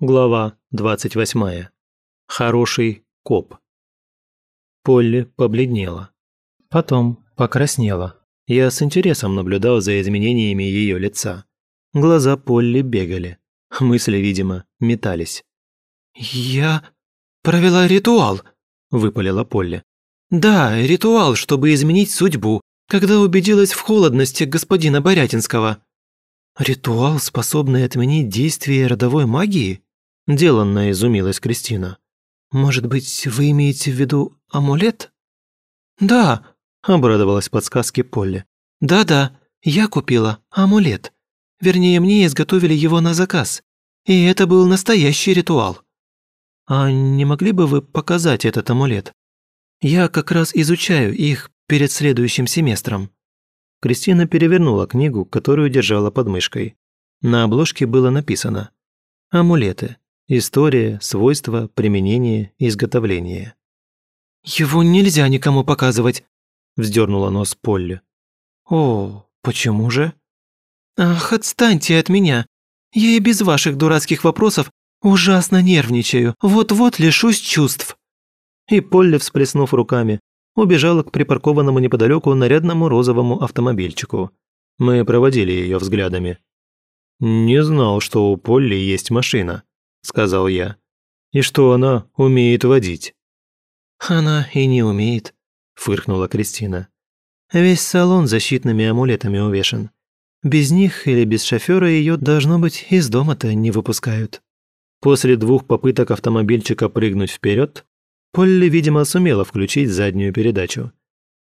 Глава 28. Хороший коп. Полли побледнела. Потом покраснела. Я с интересом наблюдал за изменениями ее лица. Глаза Полли бегали. Мысли, видимо, метались. «Я провела ритуал», – выпалила Полли. «Да, ритуал, чтобы изменить судьбу, когда убедилась в холодности господина Борятинского». «Ритуал, способный отменить действие родовой магии?» Деланно изумилась Кристина. «Может быть, вы имеете в виду амулет?» «Да», – обрадовалась подсказке Полли. «Да-да, я купила амулет. Вернее, мне изготовили его на заказ. И это был настоящий ритуал». «А не могли бы вы показать этот амулет? Я как раз изучаю их перед следующим семестром». Кристина перевернула книгу, которую держала под мышкой. На обложке было написано «Амулеты. История, свойства, применение, изготовление. «Его нельзя никому показывать», – вздернула нос Полли. «О, почему же?» «Ах, отстаньте от меня. Я и без ваших дурацких вопросов ужасно нервничаю. Вот-вот лишусь чувств». И Полли, всплеснув руками, убежала к припаркованному неподалеку нарядному розовому автомобильчику. Мы проводили ее взглядами. «Не знал, что у Полли есть машина», – сказал я. «И что она умеет водить?» «Она и не умеет», – фыркнула Кристина. «Весь салон защитными амулетами увешан. Без них или без шофера ее, должно быть, из дома-то не выпускают». После двух попыток автомобильчика прыгнуть вперед, Полли, видимо, сумела включить заднюю передачу.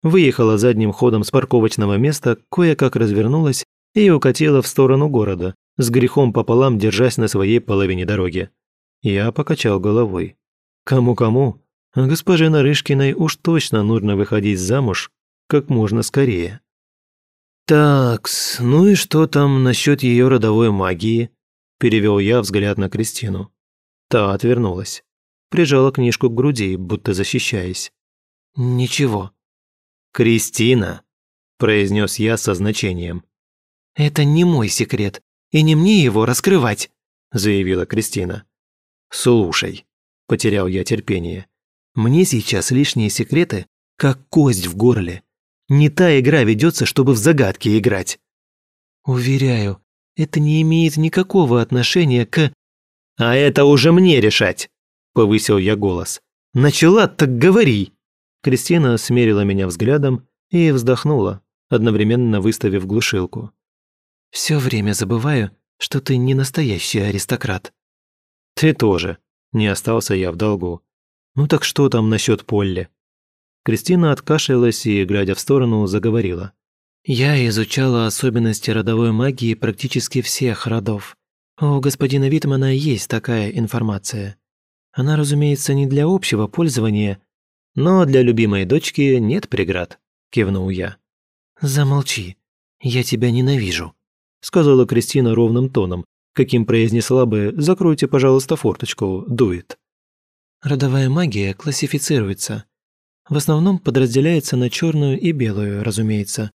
Выехала задним ходом с парковочного места, кое-как развернулась и укатила в сторону города, с грехом пополам держась на своей половине дороги. Я покачал головой. Кому-кому, а госпоже Нарышкиной уж точно нужно выходить замуж как можно скорее. «Такс, ну и что там насчет ее родовой магии?» Перевел я взгляд на Кристину. Та отвернулась. Прижала книжку к груди, будто защищаясь. «Ничего». «Кристина», – произнес я со значением. «Это не мой секрет и не мне его раскрывать», – заявила Кристина. «Слушай», – потерял я терпение, – «мне сейчас лишние секреты, как кость в горле. Не та игра ведется, чтобы в загадки играть». «Уверяю, это не имеет никакого отношения к...» «А это уже мне решать», – повысил я голос. «Начала, так говори». Кристина смерила меня взглядом и вздохнула, одновременно выставив глушилку. Все время забываю, что ты не настоящий аристократ». «Ты тоже», – не остался я в долгу. «Ну так что там насчет Полли?» Кристина откашлялась и, глядя в сторону, заговорила. «Я изучала особенности родовой магии практически всех родов. У господина Витмана есть такая информация. Она, разумеется, не для общего пользования, но для любимой дочки нет преград», – кивнул я. «Замолчи, я тебя ненавижу», сказала Кристина ровным тоном, каким произнесла бы «закройте, пожалуйста, форточку, дует». Родовая магия классифицируется. В основном подразделяется на черную и белую, разумеется.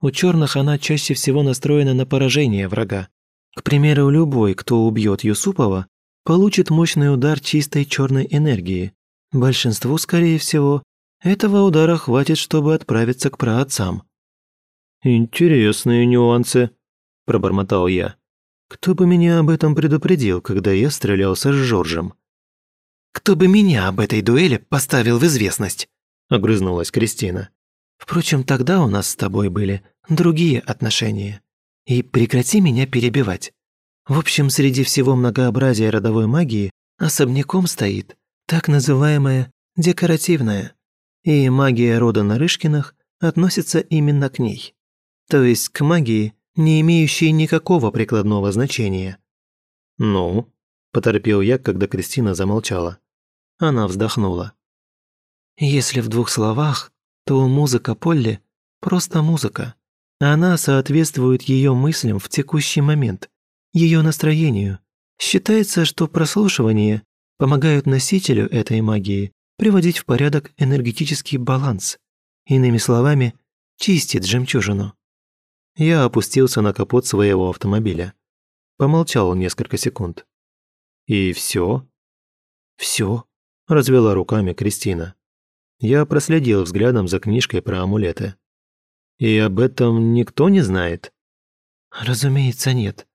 У черных она чаще всего настроена на поражение врага. К примеру, любой, кто убьет Юсупова, получит мощный удар чистой черной энергии. Большинству, скорее всего, этого удара хватит, чтобы отправиться к праотцам. «Интересные нюансы», пробормотал я. Кто бы меня об этом предупредил, когда я стрелялся с Жоржем? Кто бы меня об этой дуэли поставил в известность? огрызнулась Кристина. Впрочем, тогда у нас с тобой были другие отношения. И прекрати меня перебивать. В общем, среди всего многообразия родовой магии особняком стоит так называемая декоративная. И магия рода Нарышкиных относится именно к ней. То есть к магии, не имеющие никакого прикладного значения. «Ну?» – поторопил я, когда Кристина замолчала. Она вздохнула. «Если в двух словах, то музыка Полли – просто музыка. Она соответствует ее мыслям в текущий момент, ее настроению. Считается, что прослушивание помогает носителю этой магии приводить в порядок энергетический баланс. Иными словами, чистит жемчужину. Я опустился на капот своего автомобиля. Помолчал несколько секунд. И все? Все, развела руками Кристина. Я проследил взглядом за книжкой про амулеты. И об этом никто не знает? Разумеется, нет.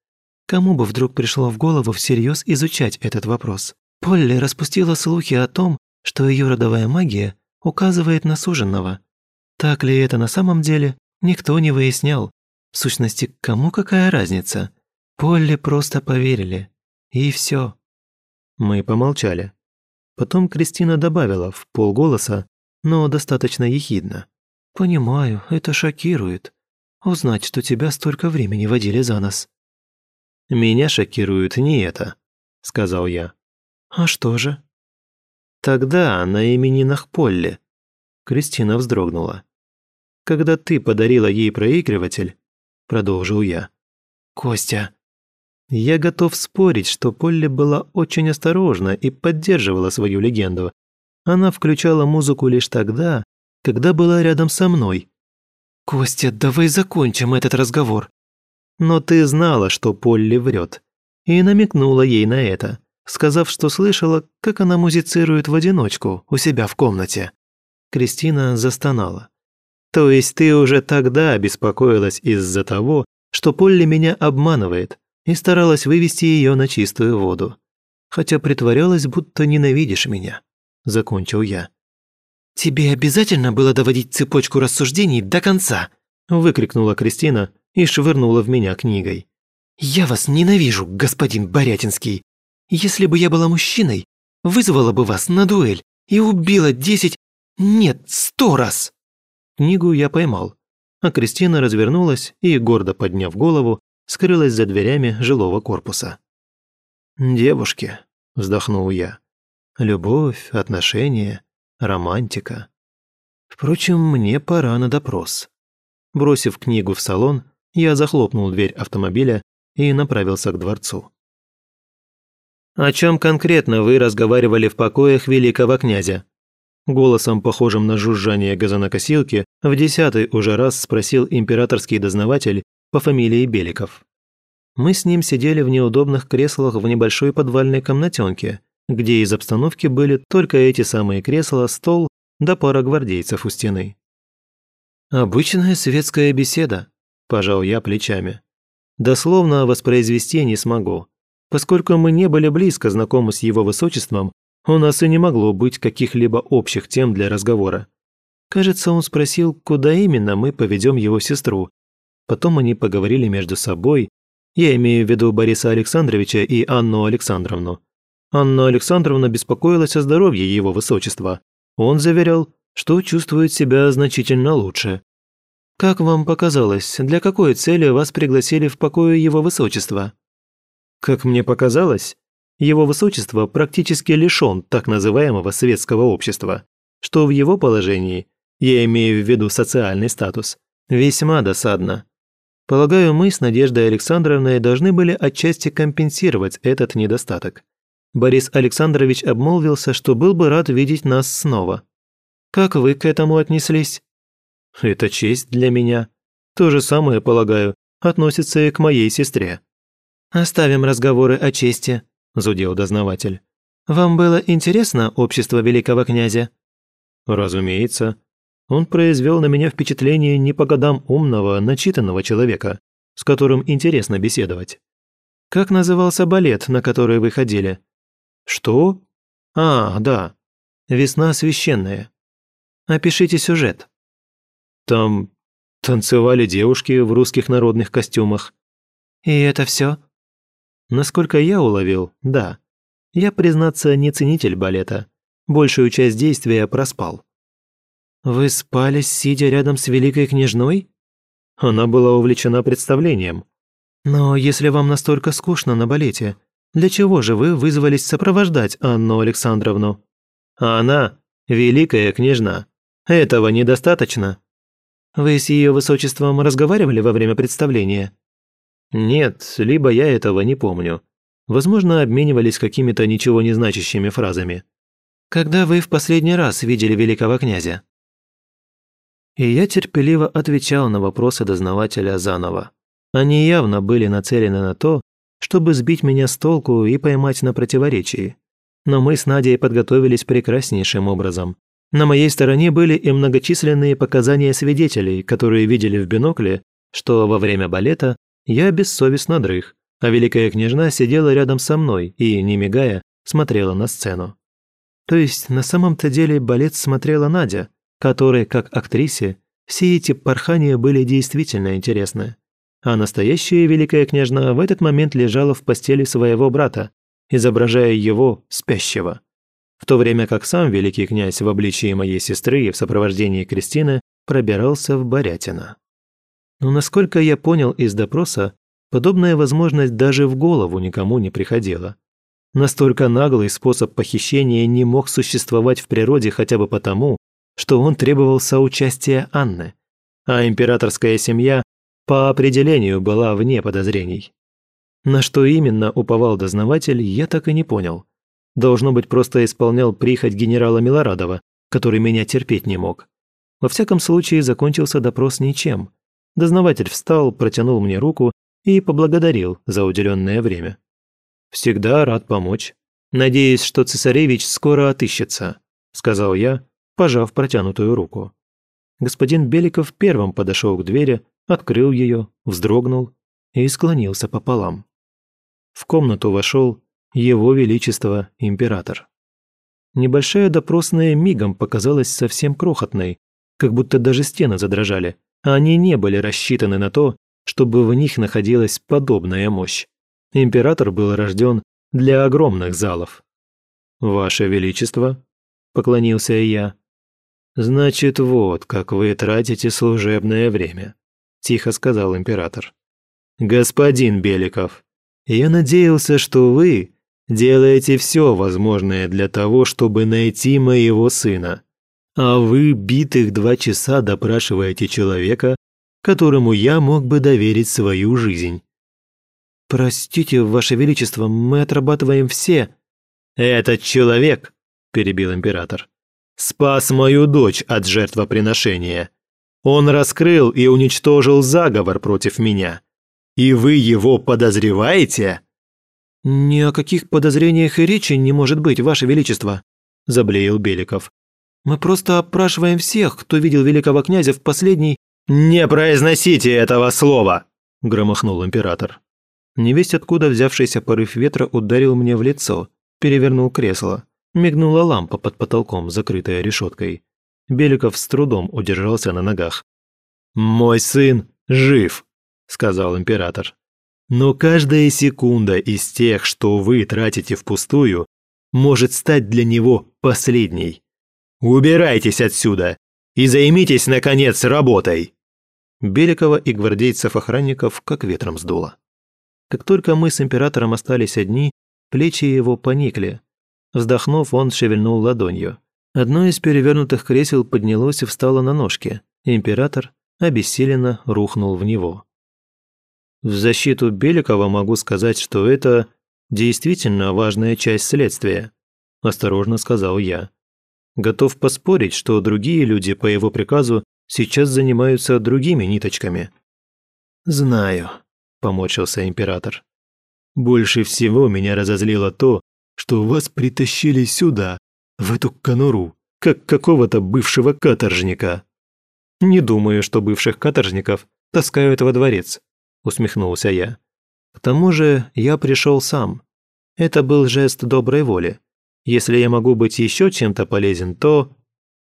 Кому бы вдруг пришло в голову всерьез изучать этот вопрос? Полли распустила слухи о том, что ее родовая магия указывает на суженного. Так ли это на самом деле, никто не выяснял. В сущности, кому какая разница? Полли просто поверили. И все. Мы помолчали. Потом Кристина добавила в полголоса, но достаточно ехидно. «Понимаю, это шокирует. Узнать, что тебя столько времени водили за нос». «Меня шокирует не это», — сказал я. «А что же?» «Тогда на именинах Полли». Кристина вздрогнула. «Когда ты подарила ей проигрыватель», — продолжил я. «Костя». Я готов спорить, что Полли была очень осторожна и поддерживала свою легенду. Она включала музыку лишь тогда, когда была рядом со мной. «Костя, давай закончим этот разговор». Но ты знала, что Полли врет, и намекнула ей на это, сказав, что слышала, как она музицирует в одиночку у себя в комнате. Кристина застонала. То есть ты уже тогда беспокоилась из-за того, что Полли меня обманывает, и старалась вывести ее на чистую воду. Хотя притворялась, будто ненавидишь меня. Закончил я. «Тебе обязательно было доводить цепочку рассуждений до конца?» выкрикнула Кристина и швырнула в меня книгой. «Я вас ненавижу, господин Борятинский. Если бы я была мужчиной, вызвала бы вас на дуэль и убила десять, нет, сто раз!» Книгу я поймал, а Кристина развернулась и, гордо подняв голову, скрылась за дверями жилого корпуса. «Девушки», – вздохнул я, – «любовь, отношения, романтика. Впрочем, мне пора на допрос». Бросив книгу в салон, я захлопнул дверь автомобиля и направился к дворцу. «О чем конкретно вы разговаривали в покоях великого князя?» Голосом, похожим на жужжание газонокосилки, в десятый уже раз спросил императорский дознаватель по фамилии Беликов. Мы с ним сидели в неудобных креслах в небольшой подвальной комнатенке, где из обстановки были только эти самые кресла, стол да пара гвардейцев у стены. «Обычная светская беседа», – пожал я плечами. «Дословно воспроизвести не смогу. Поскольку мы не были близко знакомы с его высочеством, у нас и не могло быть каких-либо общих тем для разговора. Кажется, он спросил, куда именно мы поведем его сестру. Потом они поговорили между собой, я имею в виду Бориса Александровича и Анну Александровну. Анна Александровна беспокоилась о здоровье его высочества. Он заверял, что чувствует себя значительно лучше. Как вам показалось, для какой цели вас пригласили в покое его высочества? Как мне показалось, его высочество практически лишён так называемого светского общества, что в его положении, я имею в виду социальный статус, весьма досадно. Полагаю, мы с Надеждой Александровной должны были отчасти компенсировать этот недостаток. Борис Александрович обмолвился, что был бы рад видеть нас снова. Как вы к этому отнеслись? Это честь для меня. То же самое, полагаю, относится и к моей сестре. Оставим разговоры о чести, зудел дознаватель. Вам было интересно общество великого князя? Разумеется. Он произвел на меня впечатление не по годам умного, начитанного человека, с которым интересно беседовать. Как назывался балет, на который вы ходили? «Что? А, да. Весна священная. Опишите сюжет». «Там танцевали девушки в русских народных костюмах». «И это все? Насколько я уловил, да. Я, признаться, не ценитель балета. Большую часть действия проспал. «Вы спали, сидя рядом с великой княжной?» Она была увлечена представлением. «Но если вам настолько скучно на балете, для чего же вы вызвались сопровождать Анну Александровну? А она – великая княжна. Этого недостаточно. Вы с ее высочеством разговаривали во время представления? Нет, либо я этого не помню. Возможно, обменивались какими-то ничего не значащими фразами. Когда вы в последний раз видели великого князя? И я терпеливо отвечал на вопросы дознавателя заново. Они явно были нацелены на то, чтобы сбить меня с толку и поймать на противоречии. Но мы с Надей подготовились прекраснейшим образом. На моей стороне были и многочисленные показания свидетелей, которые видели в бинокле, что во время балета я бессовестно дрых, а великая княжна сидела рядом со мной и, не мигая, смотрела на сцену. То есть на самом-то деле балет смотрела Надя, которой, как актрисе, все эти порхания были действительно интересны. А настоящая великая княжна в этот момент лежала в постели своего брата, изображая его спящего. В то время как сам великий князь в обличии моей сестры и в сопровождении Кристины пробирался в Борятино. Но насколько я понял из допроса, подобная возможность даже в голову никому не приходила. Настолько наглый способ похищения не мог существовать в природе хотя бы потому, что он требовал соучастия Анны, а императорская семья по определению была вне подозрений. На что именно уповал дознаватель, я так и не понял. Должно быть, просто исполнял прихоть генерала Милорадова, который меня терпеть не мог. Во всяком случае, закончился допрос ничем. Дознаватель встал, протянул мне руку и поблагодарил за уделенное время. «Всегда рад помочь. Надеюсь, что цесаревич скоро отыщется», – сказал я, пожав протянутую руку. Господин Беликов первым подошел к двери, открыл ее, вздрогнул и склонился пополам. В комнату вошел его Величество Император. Небольшая допросная мигом показалась совсем крохотной, как будто даже стены задрожали, они не были рассчитаны на то, чтобы в них находилась подобная мощь. Император был рожден для огромных залов. «Ваше Величество», — поклонился я, «Значит, вот как вы тратите служебное время», – тихо сказал император. «Господин Беликов, я надеялся, что вы делаете все возможное для того, чтобы найти моего сына, а вы битых два часа допрашиваете человека, которому я мог бы доверить свою жизнь». «Простите, Ваше Величество, мы отрабатываем все...» «Этот человек», – перебил император, спас мою дочь от жертвоприношения. Он раскрыл и уничтожил заговор против меня. И вы его подозреваете?» «Ни о каких подозрениях и речи не может быть, Ваше Величество», – заблеял Беликов. «Мы просто опрашиваем всех, кто видел великого князя в последний...» «Не произносите этого слова!» – громыхнул император. Невесть откуда взявшийся порыв ветра ударил мне в лицо, перевернул кресло. Мигнула лампа под потолком, закрытая решеткой. Беликов с трудом удержался на ногах. «Мой сын жив», – сказал император. «Но каждая секунда из тех, что вы тратите впустую, может стать для него последней. Убирайтесь отсюда и займитесь, наконец, работой!» Беликова и гвардейцев-охранников как ветром сдуло. Как только мы с императором остались одни, плечи его поникли, Вздохнув, он шевельнул ладонью. Одно из перевернутых кресел поднялось и встало на ножки. Император обессиленно рухнул в него. В защиту Беликова могу сказать, что это действительно важная часть следствия, осторожно сказал я. Готов поспорить, что другие люди по его приказу сейчас занимаются другими ниточками. Знаю, поморщился император. Больше всего меня разозлило то, что вас притащили сюда, в эту конуру, как какого-то бывшего каторжника». «Не думаю, что бывших каторжников таскают во дворец», – усмехнулся я. «К тому же я пришел сам. Это был жест доброй воли. Если я могу быть еще чем-то полезен, то...»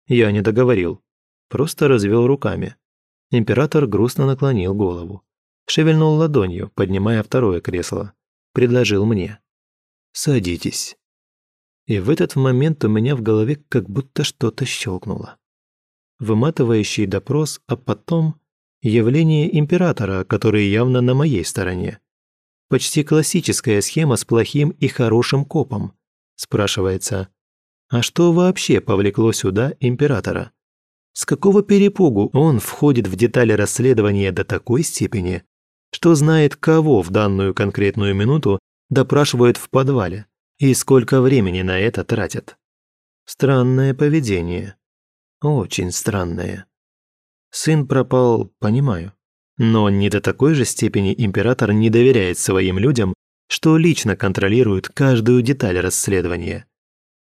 Я не договорил. Просто развел руками. Император грустно наклонил голову. Шевельнул ладонью, поднимая второе кресло. Предложил мне. Садитесь». И в этот момент у меня в голове как будто что-то щелкнуло. Выматывающий допрос, а потом явление императора, который явно на моей стороне. Почти классическая схема с плохим и хорошим копом. Спрашивается, а что вообще повлекло сюда императора? С какого перепугу он входит в детали расследования до такой степени, что знает, кого в данную конкретную минуту допрашивают в подвале и сколько времени на это тратят. Странное поведение. Очень странное. Сын пропал, понимаю. Но не до такой же степени император не доверяет своим людям, что лично контролирует каждую деталь расследования.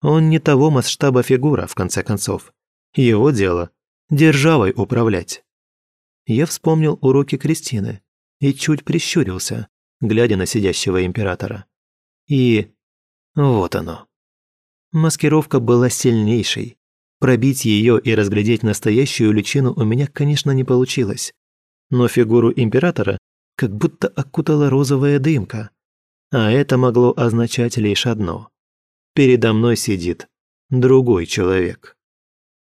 Он не того масштаба фигура, в конце концов. Его дело – державой управлять. Я вспомнил уроки Кристины и чуть прищурился, глядя на сидящего императора. И вот оно. Маскировка была сильнейшей. Пробить ее и разглядеть настоящую личину у меня, конечно, не получилось. Но фигуру императора как будто окутала розовая дымка. А это могло означать лишь одно. Передо мной сидит другой человек.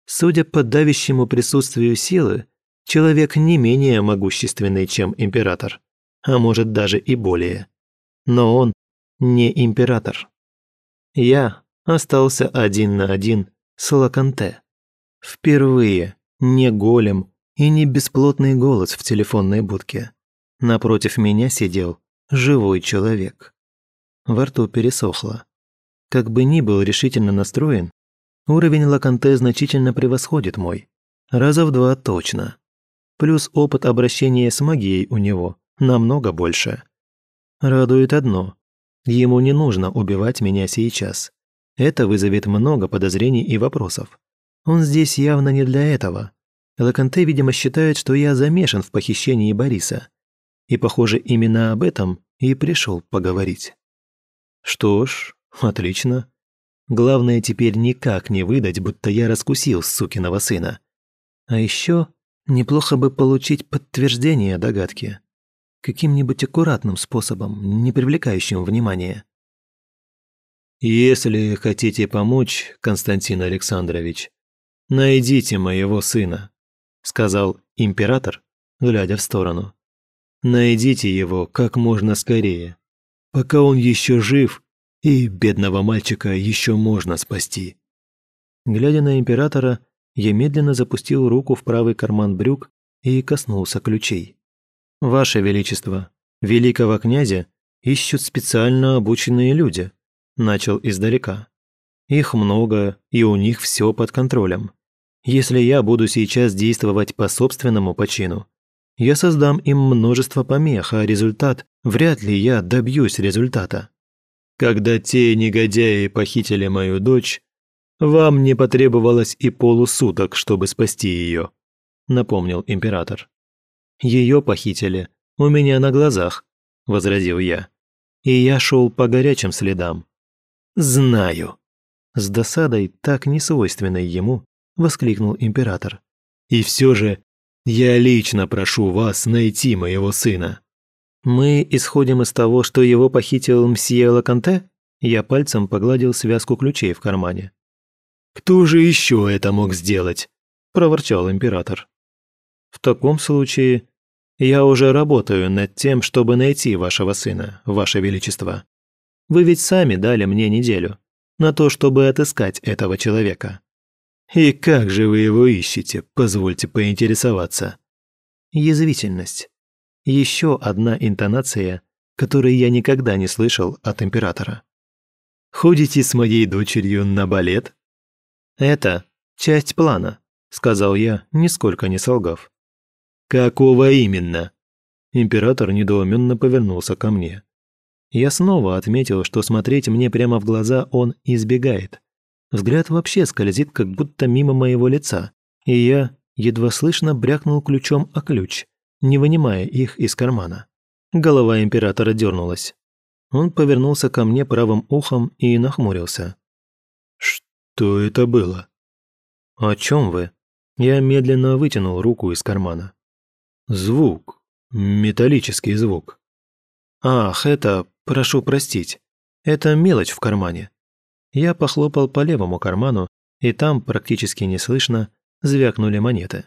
Судя по давящему присутствию силы, человек не менее могущественный, чем император, а может даже и более. Но он не император. Я остался один на один с Лаканте. Впервые не голем и не бесплотный голос в телефонной будке. Напротив меня сидел живой человек. Во рту пересохло. Как бы ни был решительно настроен, уровень Лаканте значительно превосходит мой. Раза в два точно. Плюс опыт обращения с магией у него намного больше. Радует одно. Ему не нужно убивать меня сейчас. Это вызовет много подозрений и вопросов. Он здесь явно не для этого. Лаканте, видимо, считает, что я замешан в похищении Бориса. И, похоже, именно об этом и пришел поговорить. Что ж, отлично. Главное теперь никак не выдать, будто я раскусил сукиного сына. А еще неплохо бы получить подтверждение догадки каким-нибудь аккуратным способом, не привлекающим внимания. «Если хотите помочь, Константин Александрович, найдите моего сына», сказал император, глядя в сторону. «Найдите его как можно скорее, пока он еще жив, и бедного мальчика еще можно спасти». Глядя на императора, я медленно запустил руку в правый карман брюк и коснулся ключей. «Ваше Величество, великого князя ищут специально обученные люди», начал издалека. «Их много, и у них все под контролем. Если я буду сейчас действовать по собственному почину, я создам им множество помех, а результат вряд ли я добьюсь результата. Когда те негодяи похитили мою дочь, вам не потребовалось и полусуток, чтобы спасти ее», напомнил император. Ее похитили у меня на глазах», – возразил я. «И я шел по горячим следам». «Знаю», – с досадой, так несвойственной ему, воскликнул император. «И все же я лично прошу вас найти моего сына». «Мы исходим из того, что его похитил мсье Лаканте?» Я пальцем погладил связку ключей в кармане. «Кто же еще это мог сделать?» – проворчал император. В таком случае я уже работаю над тем, чтобы найти вашего сына, ваше величество. Вы ведь сами дали мне неделю на то, чтобы отыскать этого человека. И как же вы его ищете, позвольте поинтересоваться? Язвительность. Еще одна интонация, которой я никогда не слышал от императора. Ходите с моей дочерью на балет? Это часть плана, сказал я, нисколько не солгав. «Какого именно?» Император недоуменно повернулся ко мне. Я снова отметил, что смотреть мне прямо в глаза он избегает. Взгляд вообще скользит, как будто мимо моего лица, и я едва слышно брякнул ключом о ключ, не вынимая их из кармана. Голова императора дернулась. Он повернулся ко мне правым ухом и нахмурился. «Что это было?» «О чем вы?» Я медленно вытянул руку из кармана. Звук. Металлический звук. Ах, это, прошу простить. Это мелочь в кармане. Я похлопал по левому карману, и там, практически неслышно, звякнули монеты.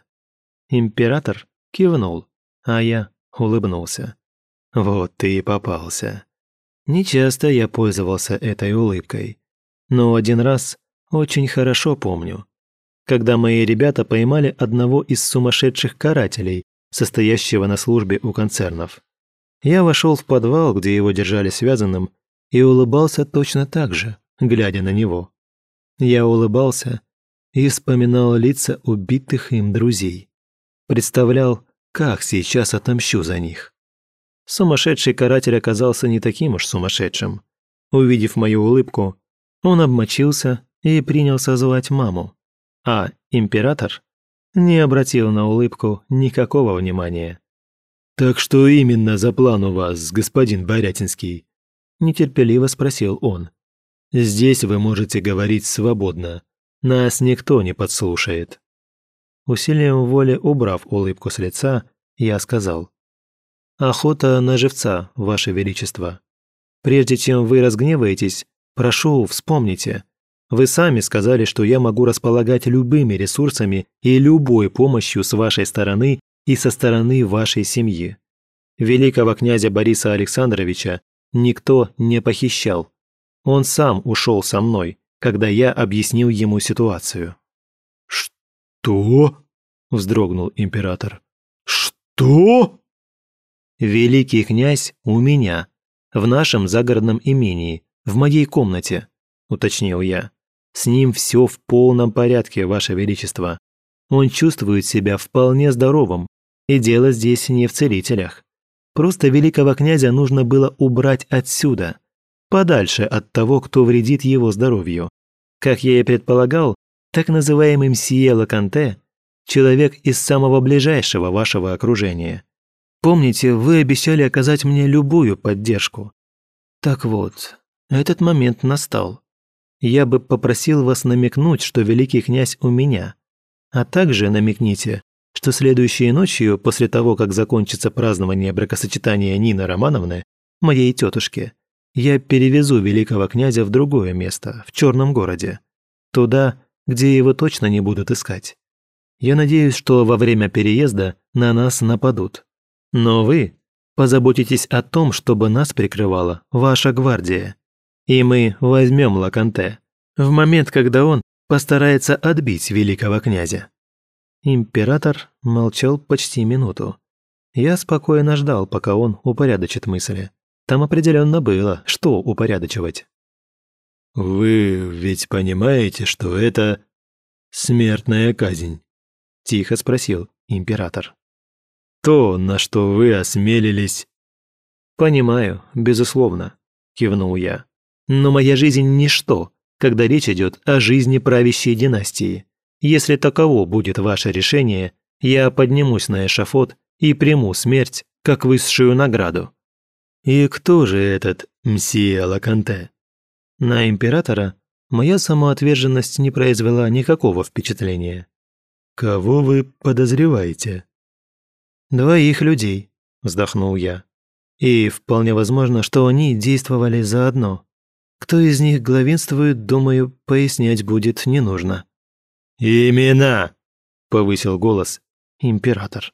Император кивнул, а я улыбнулся. Вот ты и попался. Нечасто я пользовался этой улыбкой. Но один раз очень хорошо помню, когда мои ребята поймали одного из сумасшедших карателей, состоящего на службе у концернов. Я вошел в подвал, где его держали связанным, и улыбался точно так же, глядя на него. Я улыбался и вспоминал лица убитых им друзей. Представлял, как сейчас отомщу за них. Сумасшедший каратель оказался не таким уж сумасшедшим. Увидев мою улыбку, он обмочился и принялся звать маму. А император не обратил на улыбку никакого внимания. «Так что именно за план у вас, господин Борятинский?» Нетерпеливо спросил он. «Здесь вы можете говорить свободно. Нас никто не подслушает». Усилием воли убрав улыбку с лица, я сказал. «Охота на живца, Ваше Величество. Прежде чем вы разгневаетесь, прошу, вспомните. Вы сами сказали, что я могу располагать любыми ресурсами и любой помощью с вашей стороны и со стороны вашей семьи. Великого князя Бориса Александровича никто не похищал. Он сам ушел со мной, когда я объяснил ему ситуацию». «Что?» – вздрогнул император. «Что?» «Великий князь у меня, в нашем загородном имении, в моей комнате», – уточнил я. «С ним все в полном порядке, Ваше Величество. Он чувствует себя вполне здоровым, и дело здесь не в целителях. Просто великого князя нужно было убрать отсюда, подальше от того, кто вредит его здоровью. Как я и предполагал, так называемый мсье Лаканте – человек из самого ближайшего вашего окружения. Помните, вы обещали оказать мне любую поддержку. Так вот, этот момент настал. Я бы попросил вас намекнуть, что великий князь у меня. А также намекните, что следующей ночью, после того, как закончится празднование бракосочетания Нины Романовны, моей тетушки, я перевезу великого князя в другое место, в Черном городе. Туда, где его точно не будут искать. Я надеюсь, что во время переезда на нас нападут. Но вы позаботитесь о том, чтобы нас прикрывала ваша гвардия. И мы возьмем Лаканте в момент, когда он постарается отбить великого князя». Император молчал почти минуту. Я спокойно ждал, пока он упорядочит мысли. Там определенно было, что упорядочивать. «Вы ведь понимаете, что это смертная казнь?» – тихо спросил император то, на что вы осмелились». «Понимаю, безусловно», – кивнул я. «Но моя жизнь – ничто, когда речь идет о жизни правящей династии. Если таково будет ваше решение, я поднимусь на эшафот и приму смерть как высшую награду». «И кто же этот мсье Лаканте?» На императора моя самоотверженность не произвела никакого впечатления. «Кого вы подозреваете?» «Двоих людей», – вздохнул я. «И вполне возможно, что они действовали заодно. Кто из них главенствует, думаю, пояснять будет не нужно». «Имена!» – повысил голос император.